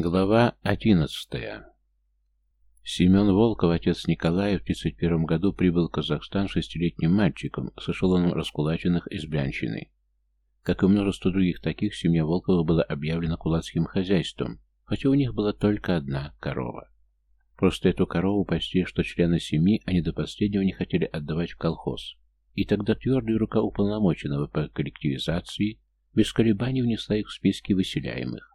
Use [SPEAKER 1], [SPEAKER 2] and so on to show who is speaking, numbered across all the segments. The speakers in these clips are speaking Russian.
[SPEAKER 1] Глава одиннадцатая Семен Волков, отец Николая, в 1931 году прибыл в Казахстан шестилетним мальчиком с эшелоном раскулаченных из Брянщины. Как и множество других таких, семья Волкова была объявлена кулацким хозяйством, хотя у них была только одна корова. Просто эту корову почти что члены семьи они до последнего не хотели отдавать в колхоз. И тогда твердая рука уполномоченного по коллективизации без колебаний внесла их в списки выселяемых.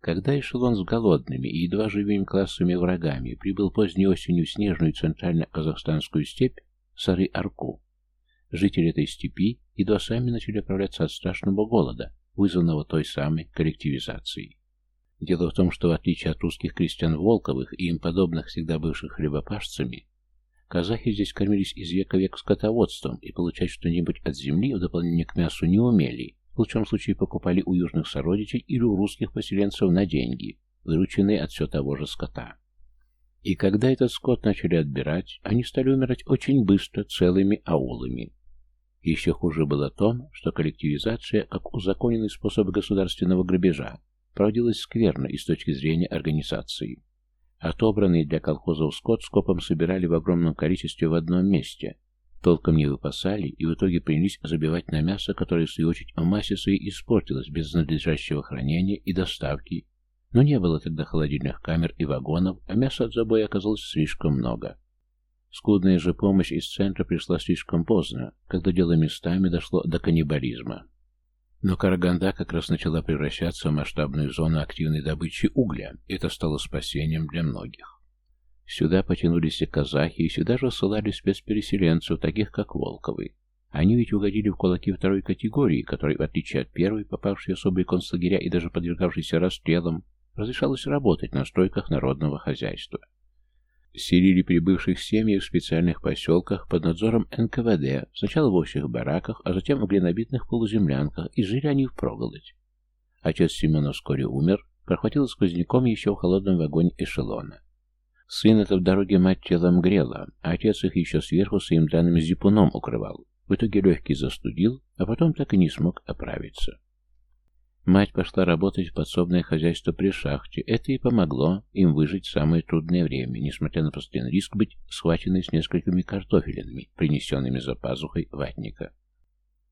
[SPEAKER 1] Когда эшелон с голодными и едва живыми классами врагами прибыл поздней осенью в снежную центрально-казахстанскую степь Сары-Арку, жители этой степи едва сами начали оправляться от страшного голода, вызванного той самой коллективизацией. Дело в том, что в отличие от русских крестьян Волковых и им подобных всегда бывших хлебопашцами, казахи здесь кормились из века век скотоводством и получать что-нибудь от земли в дополнение к мясу не умели, в лучшем случае покупали у южных сородичей или у русских поселенцев на деньги, вырученные от все того же скота. И когда этот скот начали отбирать, они стали умирать очень быстро, целыми аулами. Еще хуже было то, что коллективизация, как узаконенный способ государственного грабежа, проводилась скверно и с точки зрения организации. Отобранный для колхозов скот скопом собирали в огромном количестве в одном месте, Толком не выпасали и в итоге принялись забивать на мясо, которое, в свою очередь, в массе своей испортилось без надлежащего хранения и доставки. Но не было тогда холодильных камер и вагонов, а мяса от забоя оказалось слишком много. Скудная же помощь из центра пришла слишком поздно, когда дело местами дошло до каннибализма. Но Караганда как раз начала превращаться в масштабную зону активной добычи угля, и это стало спасением для многих. Сюда потянулись и казахи, и сюда же ссылали спецпереселенцев, таких как Волковы. Они ведь угодили в кулаки второй категории, которой, в отличие от первой, попавшей в особые концлагеря и даже подвергавшейся расстрелам, разрешалось работать на стройках народного хозяйства. Селили прибывших семьи в специальных поселках под надзором НКВД, сначала в общих бараках, а затем в глинобитных полуземлянках, и жили они впроголодь. Отец Семена вскоре умер, прохватил сквозняком еще в холодном вагоне эшелона. Сын это в дороге мать телом грела, а отец их еще сверху своим данным зипуном укрывал. В итоге легкий застудил, а потом так и не смог оправиться. Мать пошла работать в подсобное хозяйство при шахте. Это и помогло им выжить в самое трудное время, несмотря на постоянный риск быть схваченной с несколькими картофелинами, принесенными за пазухой ватника.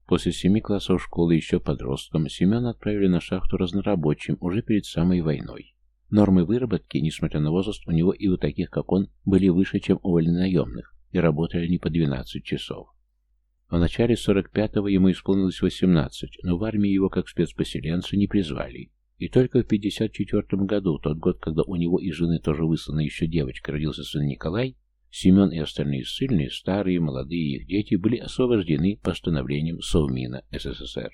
[SPEAKER 1] После семи классов школы еще подростком Семена отправили на шахту разнорабочим уже перед самой войной. Нормы выработки, несмотря на возраст, у него и у таких, как он, были выше, чем у вольнонаемных, и работали они по 12 часов. В начале 45-го ему исполнилось 18, но в армии его как спецпоселенца не призвали. И только в 54 году, тот год, когда у него и жены тоже выслана еще девочка, родился сын Николай, Семен и остальные ссыльные, старые, молодые их дети, были освобождены постановлением Совмина СССР.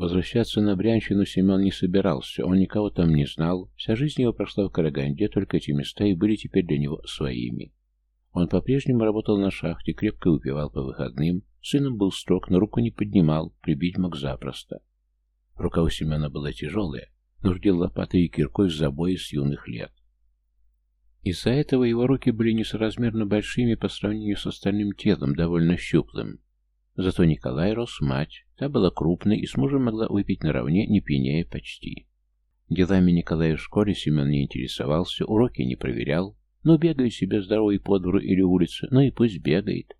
[SPEAKER 1] Возвращаться на Брянщину Семен не собирался, он никого там не знал, вся жизнь его прошла в Караганде, только эти места и были теперь для него своими. Он по-прежнему работал на шахте, крепко выпивал по выходным, сыном был строг, но руку не поднимал, прибить мог запросто. Рука у Семена была тяжелая, нуждил лопатой и киркой в забое с юных лет. Из-за этого его руки были несоразмерно большими по сравнению с остальным телом, довольно щуплым. Зато Николай рос мать, та была крупной и с мужем могла выпить наравне, не пьянее почти. Делами Николая в школе Семен не интересовался, уроки не проверял, но бегает себе здоровый по двору или улице, ну и пусть бегает.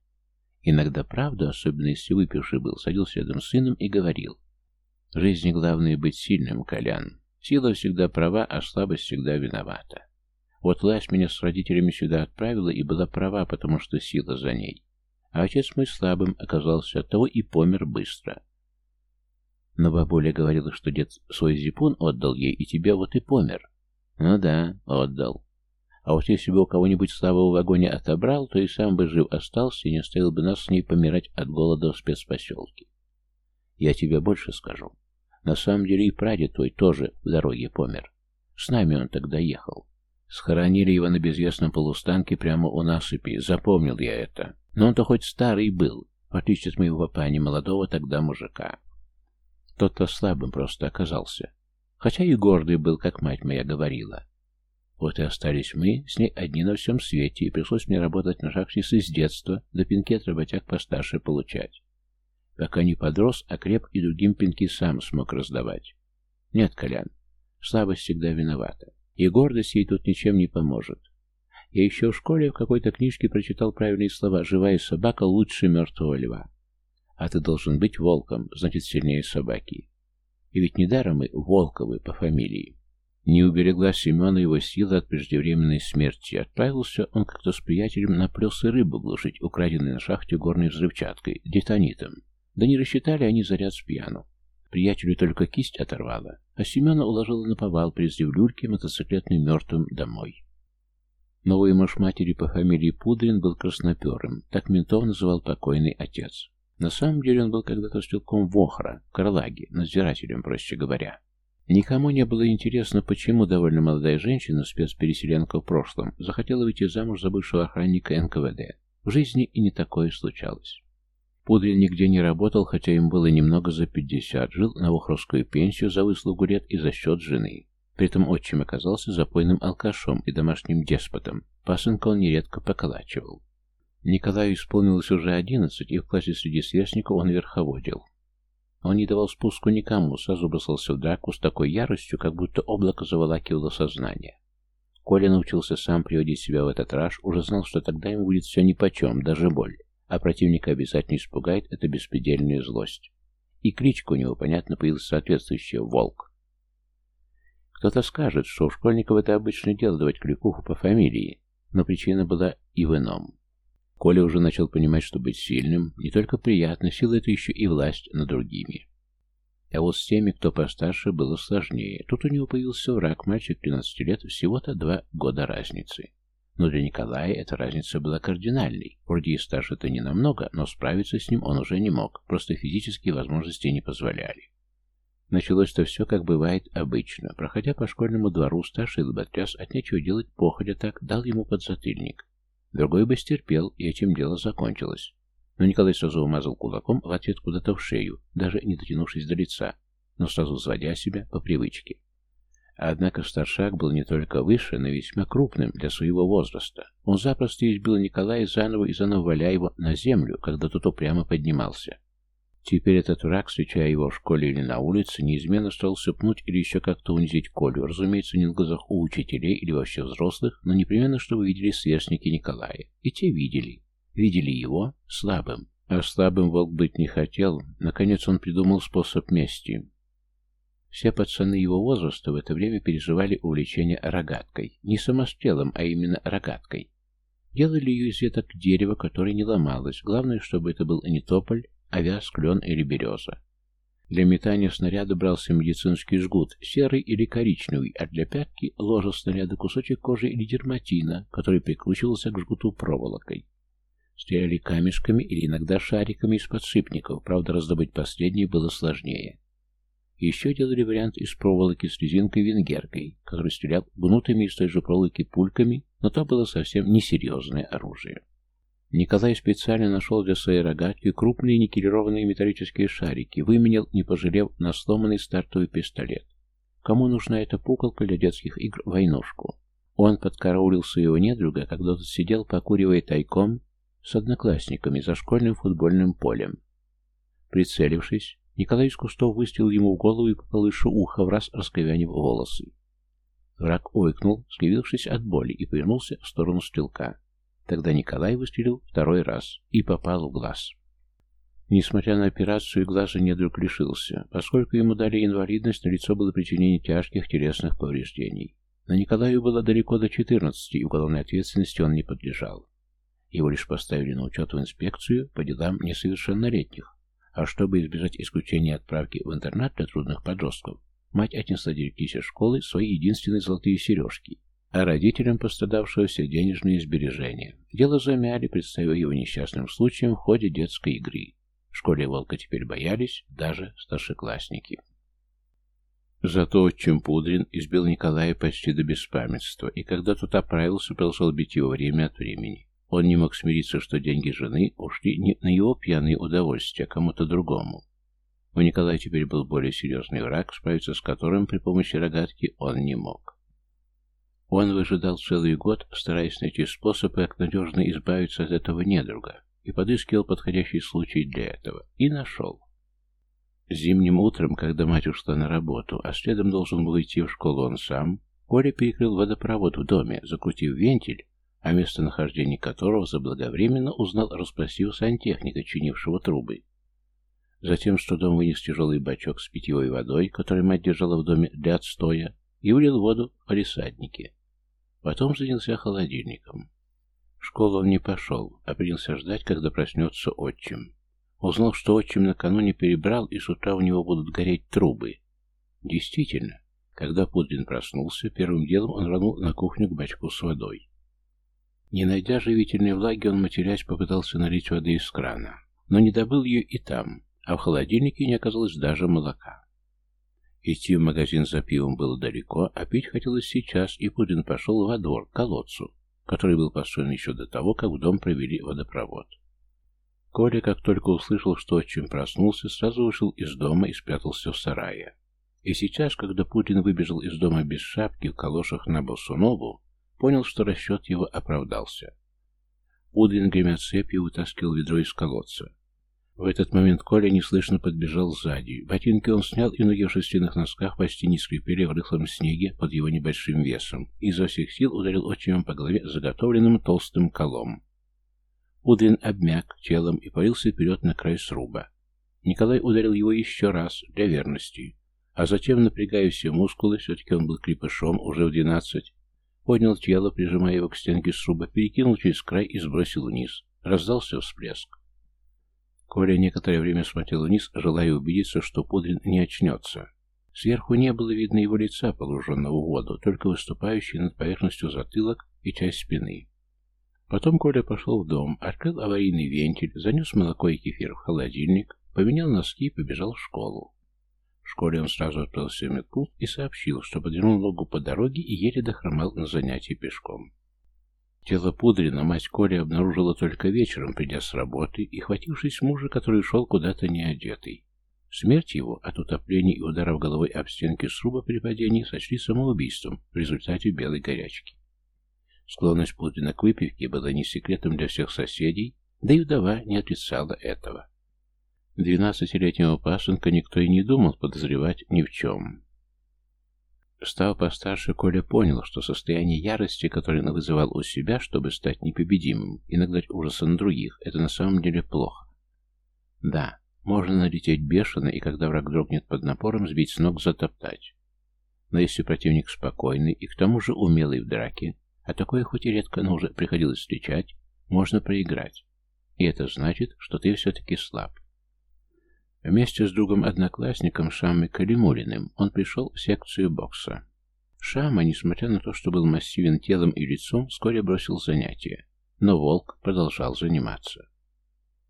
[SPEAKER 1] Иногда, правда, особенно если выпивший был, садился рядом с сыном и говорил. В жизни главное быть сильным, Колян. Сила всегда права, а слабость всегда виновата. Вот власть меня с родителями сюда отправила и была права, потому что сила за ней. А отец мой слабым оказался, того и помер быстро. Но бабуля говорила, что дед свой зипун отдал ей, и тебя вот и помер. Ну да, отдал. А вот если бы у кого-нибудь слабого в вагоне отобрал, то и сам бы жив остался и не оставил бы нас с ней помирать от голода в спецпоселке. Я тебе больше скажу. На самом деле и прадед твой тоже в дороге помер. С нами он тогда ехал. Схоронили его на безвестном полустанке прямо у насыпи. Запомнил я это. Но он-то хоть старый был, в отличие от моего папа, молодого тогда мужика. Тот-то слабым просто оказался. Хотя и гордый был, как мать моя говорила. Вот и остались мы с ней одни на всем свете, и пришлось мне работать на шахтице с детства, до пинки от работяг постарше получать. Пока не подрос, а креп и другим пинки сам смог раздавать. Нет, Колян, Слабость всегда виновата. И гордость ей тут ничем не поможет. Я еще в школе в какой-то книжке прочитал правильные слова «Живая собака лучше мертвого льва». А ты должен быть волком, значит, сильнее собаки. И ведь недаром мы Волковы по фамилии. Не уберегла Семена его силы от преждевременной смерти. Отправился он как-то с приятелем на плес и рыбу глушить, украденной на шахте горной взрывчаткой, детонитом. Да не рассчитали они заряд с пьяну. Приятелю только кисть оторвала, а Семена уложила на повал, призвив люльки мотоциклетный мертвым домой. Новый муж матери по фамилии Пудрин был красноперым, так ментов называл покойный отец. На самом деле он был когда-то стрелком Вохра, в Карлаге, надзирателем, проще говоря. Никому не было интересно, почему довольно молодая женщина, спецпереселенка в прошлом, захотела выйти замуж за бывшего охранника НКВД. В жизни и не такое случалось. Пудрин нигде не работал, хотя им было немного за пятьдесят, жил на вохровскую пенсию за выслугу лет и за счет жены. При этом отчим оказался запойным алкашом и домашним деспотом. Пасынка он нередко поколачивал. Николаю исполнилось уже одиннадцать, и в классе среди сверстников он верховодил. Он не давал спуску никому, сразу бросался в драку с такой яростью, как будто облако заволакивало сознание. Коля научился сам приводить себя в этот раж, уже знал, что тогда ему будет все нипочем, даже боль, а противника обязательно испугает эта беспредельная злость. И кличка у него, понятно, появилась соответствующая «Волк». Кто-то скажет, что у школьников это обычное дело давать кликуху по фамилии, но причина была и в ином. Коля уже начал понимать, что быть сильным не только приятно, сила это еще и власть над другими. А вот с теми, кто постарше, было сложнее. Тут у него появился враг, мальчик 13 лет, всего-то два года разницы. Но для Николая эта разница была кардинальной. Вроде и старше-то не намного, но справиться с ним он уже не мог, просто физические возможности не позволяли. Началось-то все, как бывает обычно. Проходя по школьному двору, старший лоботряс от нечего делать походя так, дал ему подзатыльник. Другой бы стерпел, и этим дело закончилось. Но Николай сразу умазал кулаком в ответ куда-то в шею, даже не дотянувшись до лица, но сразу взводя себя по привычке. Однако старшак был не только выше, но и весьма крупным для своего возраста. Он запросто избил Николая заново и заново валя его на землю, когда тот упрямо поднимался. Теперь этот враг, встречая его в школе или на улице, неизменно старался пнуть или еще как-то унизить Колю, разумеется, не на глазах у учителей или вообще взрослых, но непременно, чтобы видели сверстники Николая. И те видели. Видели его слабым. А слабым волк быть не хотел. Наконец он придумал способ мести. Все пацаны его возраста в это время переживали увлечение рогаткой. Не самострелом, а именно рогаткой. Делали ее из веток дерева, которое не ломалось. Главное, чтобы это был не тополь, овяз, клен или береза. Для метания снаряда брался медицинский жгут, серый или коричневый, а для пятки ложа снаряда кусочек кожи или дерматина, который прикручивался к жгуту проволокой. Стреляли камешками или иногда шариками из подшипников, правда раздобыть последние было сложнее. Еще делали вариант из проволоки с резинкой-венгеркой, который стрелял гнутыми из той же проволоки пульками, но то было совсем несерьезное оружие. Николай специально нашел для своей рогатки крупные никелированные металлические шарики, выменял, не пожалев, на сломанный стартовый пистолет. Кому нужна эта пуколка для детских игр войнушку? Он подкараулил своего недруга, когда тот сидел, покуривая тайком с одноклассниками за школьным футбольным полем. Прицелившись, Николай из кустов выстрелил ему в голову и попал еще ухо, в раз расковянив волосы. Враг ойкнул, скривившись от боли, и повернулся в сторону стрелка. Тогда Николай выстрелил второй раз и попал в глаз. Несмотря на операцию, глаза недруг лишился. Поскольку ему дали инвалидность, на лицо было причинение тяжких телесных повреждений. Но Николаю было далеко до 14, и уголовной ответственности он не подлежал. Его лишь поставили на учет в инспекцию по делам несовершеннолетних. А чтобы избежать исключения отправки в интернат для трудных подростков, мать отнесла директрисе школы свои единственные золотые сережки а родителям пострадавшего все денежные сбережения. Дело замяли, представив его несчастным случаем в ходе детской игры. В школе Волка теперь боялись даже старшеклассники. Зато отчим Пудрин избил Николая почти до беспамятства, и когда тот оправился, продолжал бить его время от времени. Он не мог смириться, что деньги жены ушли не на его пьяные удовольствия, а кому-то другому. У Николая теперь был более серьезный враг, справиться с которым при помощи рогатки он не мог. Он выжидал целый год, стараясь найти способ, как надежно избавиться от этого недруга, и подыскивал подходящий случай для этого. И нашел. Зимним утром, когда мать ушла на работу, а следом должен был идти в школу он сам, Коля перекрыл водопровод в доме, закрутив вентиль, о местонахождении которого заблаговременно узнал расспросив сантехника, чинившего трубы. Затем с трудом вынес тяжелый бачок с питьевой водой, который мать держала в доме для отстоя, и влил воду в палисаднике. Потом занялся холодильником. В школу он не пошел, а принялся ждать, когда проснется отчим. Узнал, что отчим накануне перебрал, и с утра у него будут гореть трубы. Действительно, когда Пудрин проснулся, первым делом он рванул на кухню к бачку с водой. Не найдя живительной влаги, он, матерясь, попытался налить воды из крана, но не добыл ее и там, а в холодильнике не оказалось даже молока. Идти в магазин за пивом было далеко, а пить хотелось сейчас, и Пудрин пошел во двор, к колодцу, который был построен еще до того, как в дом провели водопровод. Коля, как только услышал, что отчим проснулся, сразу вышел из дома и спрятался в сарае. И сейчас, когда Путин выбежал из дома без шапки, в калошах на босу ногу, понял, что расчет его оправдался. Пудрин, гремя цепью, вытаскивал ведро из колодца. В этот момент Коля неслышно подбежал сзади. Ботинки он снял, и ноги в шерстяных носках почти не скрипели в рыхлом снеге под его небольшим весом, изо всех сил ударил отчимом по голове заготовленным толстым колом. Удрин обмяк телом и парился вперед на край сруба. Николай ударил его еще раз, для верности, а затем, напрягая все мускулы, все-таки он был крепышом, уже в двенадцать, поднял тело, прижимая его к стенке сруба, перекинул через край и сбросил вниз. Раздался всплеск. Коля некоторое время смотрел вниз, желая убедиться, что Пудрин не очнется. Сверху не было видно его лица, погруженного в воду, только выступающий над поверхностью затылок и часть спины. Потом Коля пошел в дом, открыл аварийный вентиль, занес молоко и кефир в холодильник, поменял носки и побежал в школу. В школе он сразу отправился в медпункт и сообщил, что подвернул ногу по дороге и еле дохромал на занятия пешком. Тело Пудрина мать Коли обнаружила только вечером, придя с работы, и хватившись мужа, который шел куда-то неодетый. Смерть его от утопления и ударов головой об стенки сруба при падении сочли самоубийством в результате белой горячки. Склонность Пудрина к выпивке была не секретом для всех соседей, да и вдова не отрицала этого. Двенадцатилетнего пасынка никто и не думал подозревать ни в чем. Став постарше, Коля понял, что состояние ярости, которое он вызывал у себя, чтобы стать непобедимым и нагнать ужаса на других, это на самом деле плохо. Да, можно налететь бешено, и когда враг дрогнет под напором, сбить с ног, затоптать. Но если противник спокойный и к тому же умелый в драке, а такое хоть и редко, но уже приходилось встречать, можно проиграть. И это значит, что ты все-таки слаб. Вместе с другом-одноклассником Шамой Калимулиным он пришел в секцию бокса. Шама, несмотря на то, что был массивен телом и лицом, вскоре бросил занятия, но Волк продолжал заниматься.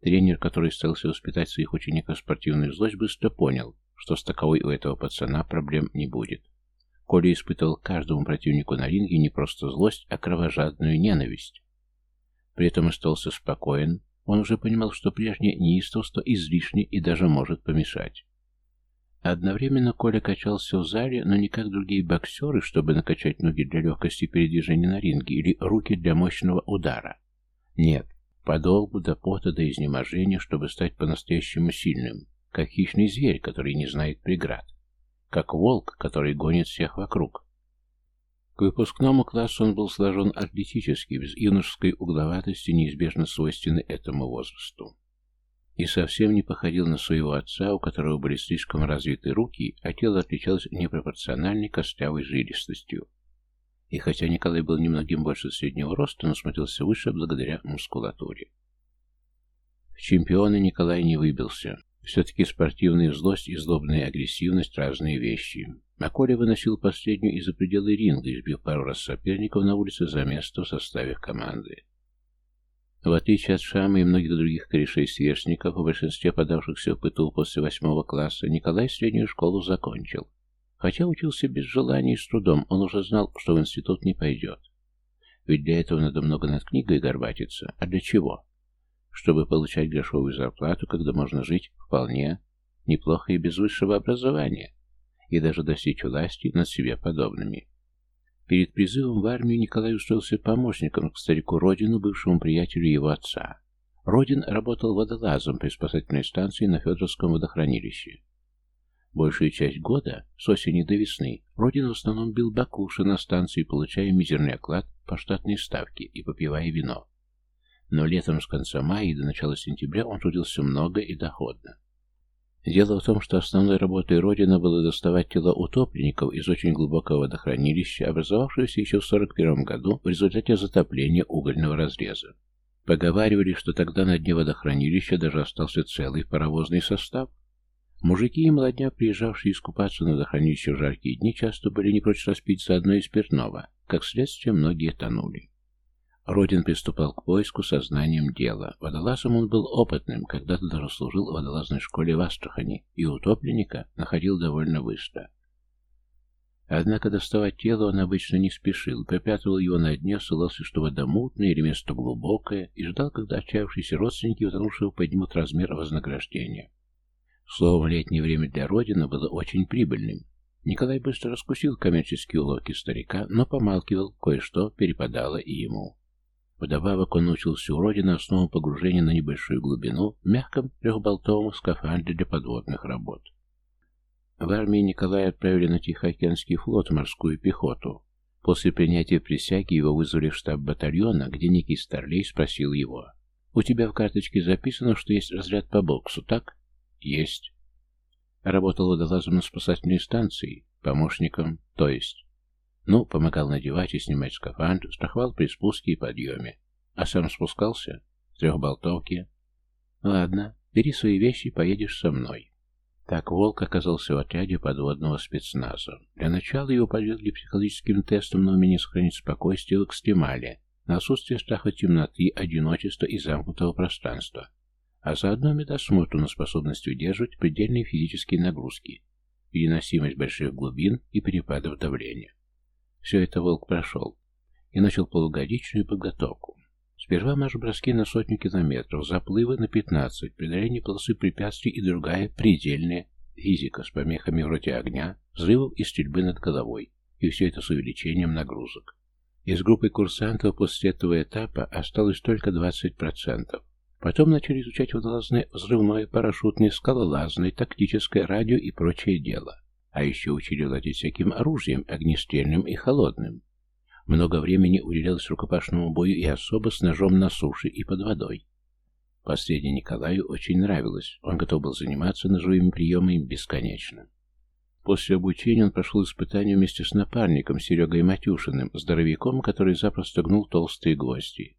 [SPEAKER 1] Тренер, который старался воспитать своих учеников спортивную злость, быстро понял, что с таковой у этого пацана проблем не будет. Коля испытывал каждому противнику на ринге не просто злость, а кровожадную ненависть. При этом остался спокоен, он уже понимал, что прежнее неистовство излишне и даже может помешать. Одновременно Коля качался в зале, но не как другие боксеры, чтобы накачать ноги для легкости передвижения на ринге или руки для мощного удара. Нет, подолгу до пота до изнеможения, чтобы стать по-настоящему сильным, как хищный зверь, который не знает преград, как волк, который гонит всех вокруг. К выпускному классу он был сложен атлетически, без юношеской угловатости, неизбежно свойственной этому возрасту. И совсем не походил на своего отца, у которого были слишком развиты руки, а тело отличалось непропорциональной костлявой жилистостью. И хотя Николай был немногим больше среднего роста, но смотрелся выше благодаря мускулатуре. В чемпионы Николай не выбился. Все-таки спортивная злость и злобная агрессивность – разные вещи. А Коля выносил последнюю из-за пределы ринга, избив пару раз соперников на улице за место в составе команды. В отличие от Шама и многих других корешей-сверстников, в большинстве подавшихся в ПТУ после восьмого класса, Николай среднюю школу закончил. Хотя учился без желания и с трудом, он уже знал, что в институт не пойдет. Ведь для этого надо много над книгой горбатиться. А для чего? Чтобы получать грошовую зарплату, когда можно жить вполне неплохо и без высшего образования и даже достичь власти над себе подобными. Перед призывом в армию Николай устроился помощником к старику Родину, бывшему приятелю его отца. Родин работал водолазом при спасательной станции на Федоровском водохранилище. Большую часть года, с осени до весны, Родин в основном бил баклуши на станции, получая мизерный оклад по штатной ставке и попивая вино. Но летом с конца мая и до начала сентября он трудился много и доходно. Дело в том, что основной работой Родина было доставать тела утопленников из очень глубокого водохранилища, образовавшегося еще в 1941 году в результате затопления угольного разреза. Поговаривали, что тогда на дне водохранилища даже остался целый паровозный состав. Мужики и молодня, приезжавшие искупаться на водохранилище в жаркие дни, часто были не прочь распить заодно и спиртного. Как следствие, многие тонули. Родин приступал к поиску сознанием дела. Водолазом он был опытным, когда-то даже служил в водолазной школе в Астрахани, и утопленника находил довольно быстро. Однако доставать тело он обычно не спешил, припрятывал его на дне, ссылался, что вода мутная или место глубокое, и ждал, когда отчаявшиеся родственники утонувшего поднимут размер вознаграждения. Словом, летнее время для Родина было очень прибыльным. Николай быстро раскусил коммерческие уловки старика, но помалкивал, кое-что перепадало и ему. Вдобавок он научился у Родина основам погружения на небольшую глубину в мягком трехболтовом скафандре для подводных работ. В армии Николая отправили на Тихоокеанский флот морскую пехоту. После принятия присяги его вызвали в штаб батальона, где некий старлей спросил его. «У тебя в карточке записано, что есть разряд по боксу, так?» «Есть». Работал водолазом на спасательной станции, помощником, то есть. Ну, помогал надевать и снимать скафандр, страховал при спуске и подъеме. А сам спускался? В трехболтовке. Ладно, бери свои вещи и поедешь со мной. Так Волк оказался в отряде подводного спецназа. Для начала его подвергли психологическим тестам на умение сохранить спокойствие в экстремале, на отсутствие страха темноты, одиночества и замкнутого пространства, а заодно медосмотру на способность удерживать предельные физические нагрузки, переносимость больших глубин и перепадов давления. Все это Волк прошел и начал полугодичную подготовку. Сперва марш-броски на сотню километров, заплывы на 15, преодоление полосы препятствий и другая предельная физика с помехами вроде огня, взрывов и стрельбы над головой, и все это с увеличением нагрузок. Из группы курсантов после этого этапа осталось только 20%. Потом начали изучать водолазное, взрывное, парашютное, скалолазное, тактическое, радио и прочее дело. А еще учили владеть всяким оружием, огнестрельным и холодным. Много времени уделялось рукопашному бою и особо с ножом на суше и под водой. Последнее Николаю очень нравилось, он готов был заниматься ножевыми приемами бесконечно. После обучения он прошел испытание вместе с напарником Серегой Матюшиным, здоровяком, который запросто гнул толстые гвозди.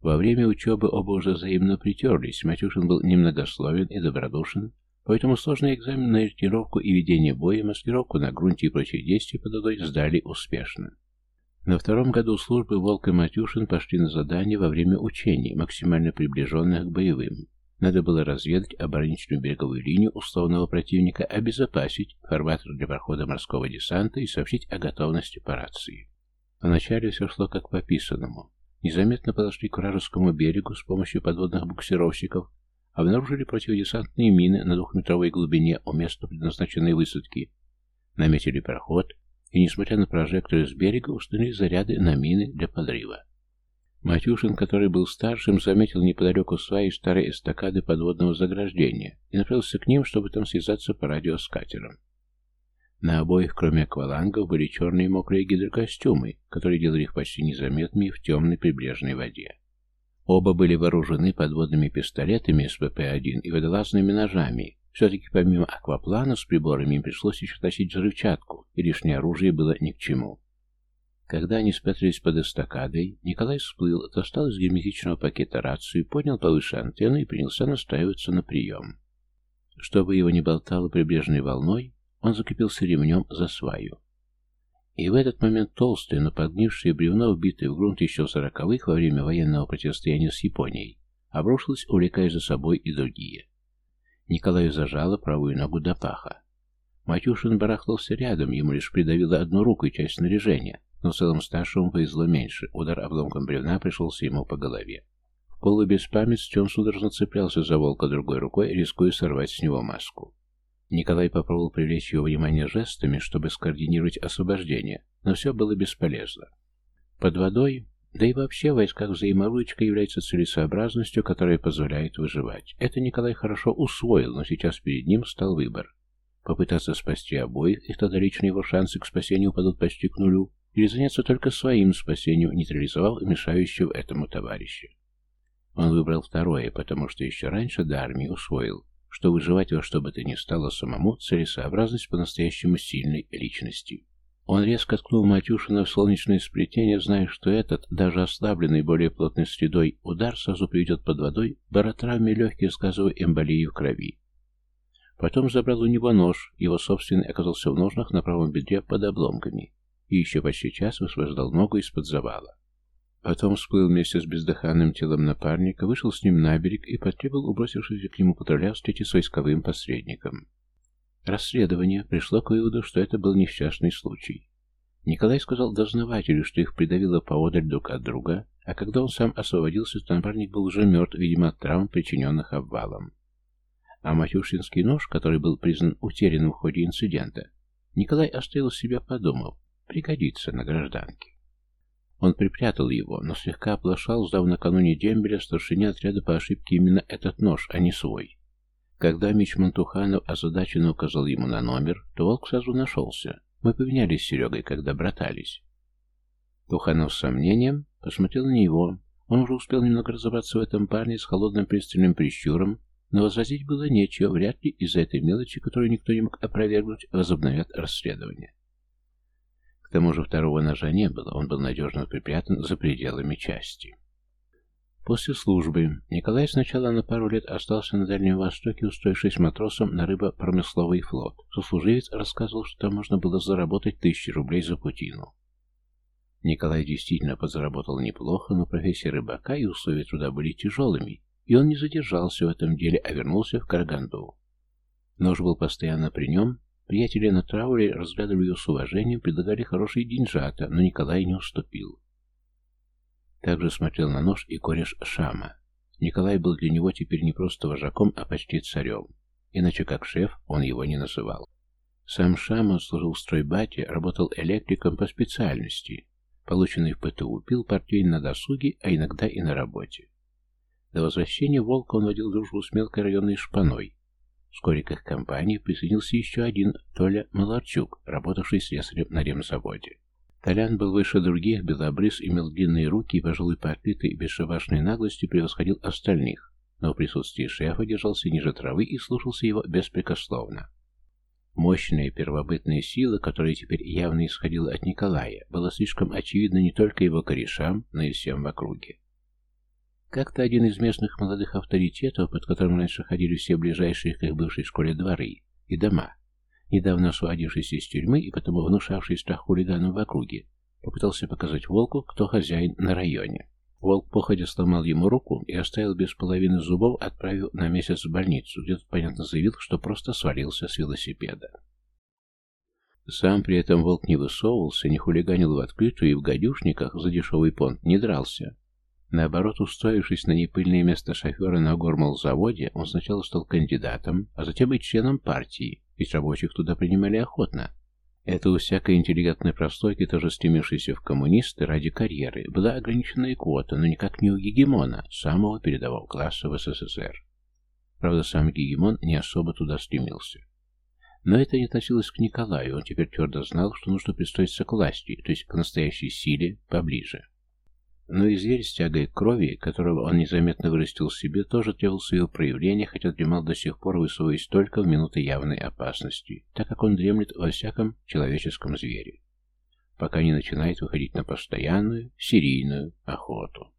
[SPEAKER 1] Во время учебы оба уже взаимно притерлись, Матюшин был немногословен и добродушен, Поэтому сложный экзамен на ориентировку и ведение боя, маскировку на грунте и прочие действия под водой сдали успешно. На втором году службы Волк и Матюшин пошли на задание во время учений, максимально приближенных к боевым. Надо было разведать оборонительную береговую линию условного противника, обезопасить фарватер для прохода морского десанта и сообщить о готовности по рации. Вначале все шло как по писанному. Незаметно подошли к вражескому берегу с помощью подводных буксировщиков, обнаружили противодесантные мины на двухметровой глубине у места предназначенной высадки, наметили проход и, несмотря на прожекторы с берега, установили заряды на мины для подрыва. Матюшин, который был старшим, заметил неподалеку свои старые эстакады подводного заграждения и направился к ним, чтобы там связаться по радио с катером. На обоих, кроме аквалангов, были черные мокрые гидрокостюмы, которые делали их почти незаметными в темной прибрежной воде. Оба были вооружены подводными пистолетами СПП-1 и водолазными ножами. Все-таки помимо акваплана с приборами им пришлось еще тащить взрывчатку, и лишнее оружие было ни к чему. Когда они спрятались под эстакадой, Николай всплыл, достал из герметичного пакета рацию, поднял повыше антенну и принялся настраиваться на прием. Чтобы его не болтало прибрежной волной, он закрепился ремнем за сваю. И в этот момент толстое, но подгнившее бревно, вбитое в грунт еще в сороковых во время военного противостояния с Японией, обрушилось, увлекая за собой и другие. Николаю зажало правую ногу до паха. Матюшин барахтался рядом, ему лишь придавило одну руку и часть снаряжения, но в целом старшему повезло меньше, удар обломком бревна пришелся ему по голове. В полубеспамятстве он судорожно цеплялся за волка другой рукой, рискуя сорвать с него маску. Николай попробовал привлечь его внимание жестами, чтобы скоординировать освобождение, но все было бесполезно. Под водой, да и вообще в войсках взаиморучка является целесообразностью, которая позволяет выживать. Это Николай хорошо усвоил, но сейчас перед ним стал выбор. Попытаться спасти обоих, и тогда лично его шансы к спасению упадут почти к нулю, или заняться только своим спасением, нейтрализовав мешающего этому товарища. Он выбрал второе, потому что еще раньше до армии усвоил, что выживать во что бы то ни стало самому целесообразность по-настоящему сильной личности. Он резко ткнул Матюшина в солнечное сплетение, зная, что этот, даже ослабленный более плотной средой, удар сразу приведет под водой баротравме легких с газовой эмболией в крови. Потом забрал у него нож, его собственный оказался в ножнах на правом бедре под обломками, и еще почти час высвобождал ногу из-под завала. Потом всплыл вместе с бездыханным телом напарника, вышел с ним на берег и потребовал убросившегося к нему патруля встретить с войсковым посредником. Расследование пришло к выводу, что это был несчастный случай. Николай сказал дознавателю, что их придавило поодаль друг от друга, а когда он сам освободился, то напарник был уже мертв, видимо, от травм, причиненных обвалом. А Матюшинский нож, который был признан утерянным в ходе инцидента, Николай оставил себя, подумав, пригодится на гражданке. Он припрятал его, но слегка оплошал, сдав накануне дембеля старшине отряда по ошибке именно этот нож, а не свой. Когда Мичман Туханов озадаченно указал ему на номер, то волк сразу нашелся. Мы поменялись с Серегой, когда братались. Туханов с сомнением посмотрел на него. Он уже успел немного разобраться в этом парне с холодным пристальным прищуром, но возразить было нечего, вряд ли из-за этой мелочи, которую никто не мог опровергнуть, возобновят расследование. К тому же второго ножа не было, он был надежно припрятан за пределами части. После службы Николай сначала на пару лет остался на Дальнем Востоке, устроившись матросом на рыбопромысловый флот. Сослуживец рассказывал, что там можно было заработать тысячи рублей за путину. Николай действительно подзаработал неплохо, но профессия рыбака и условия труда были тяжелыми, и он не задержался в этом деле, а вернулся в Караганду. Нож был постоянно при нем, приятели на трауле разглядывали его с уважением, предлагали хорошие деньжата, но Николай не уступил. Также смотрел на нож и кореш Шама. Николай был для него теперь не просто вожаком, а почти царем. Иначе как шеф он его не называл. Сам Шама служил в стройбате, работал электриком по специальности. Полученный в ПТУ пил портвейн на досуге, а иногда и на работе. До возвращения Волка он водил дружбу с мелкой районной шпаной. Вскоре к их компании присоединился еще один, Толя Маларчук, работавший слесарем на ремзаводе. Толян был выше других, белобрыс, имел длинные руки и, пожалуй, по открытой бесшабашной наглости превосходил остальных, но в присутствии шефа держался ниже травы и слушался его беспрекословно. Мощная первобытная сила, которая теперь явно исходила от Николая, была слишком очевидна не только его корешам, но и всем в округе. Как-то один из местных молодых авторитетов, под которым раньше ходили все ближайшие к их бывшей школе дворы и дома, недавно освободившийся из тюрьмы и потому внушавший страх хулиганам в округе, попытался показать Волку, кто хозяин на районе. Волк походя сломал ему руку и оставил без половины зубов, отправив на месяц в больницу, где тот, понятно, заявил, что просто свалился с велосипеда. Сам при этом Волк не высовывался, не хулиганил в открытую и в гадюшниках за дешевый понт не дрался. Наоборот, устроившись на непыльное место шофера на гормол-заводе, он сначала стал кандидатом, а затем и членом партии, ведь рабочих туда принимали охотно. Это у всякой интеллигентной прослойки, тоже стремившейся в коммунисты ради карьеры, была ограниченная квота, но никак не у гегемона, самого передового класса в СССР. Правда, сам гегемон не особо туда стремился. Но это не относилось к Николаю, он теперь твердо знал, что нужно пристроиться к власти, то есть к настоящей силе, поближе. Но и зверь с тягой крови, которого он незаметно вырастил в себе, тоже требовал своего проявления, хотя дремал до сих пор, высовываясь только в минуты явной опасности, так как он дремлет во всяком человеческом звере, пока не начинает выходить на постоянную серийную охоту.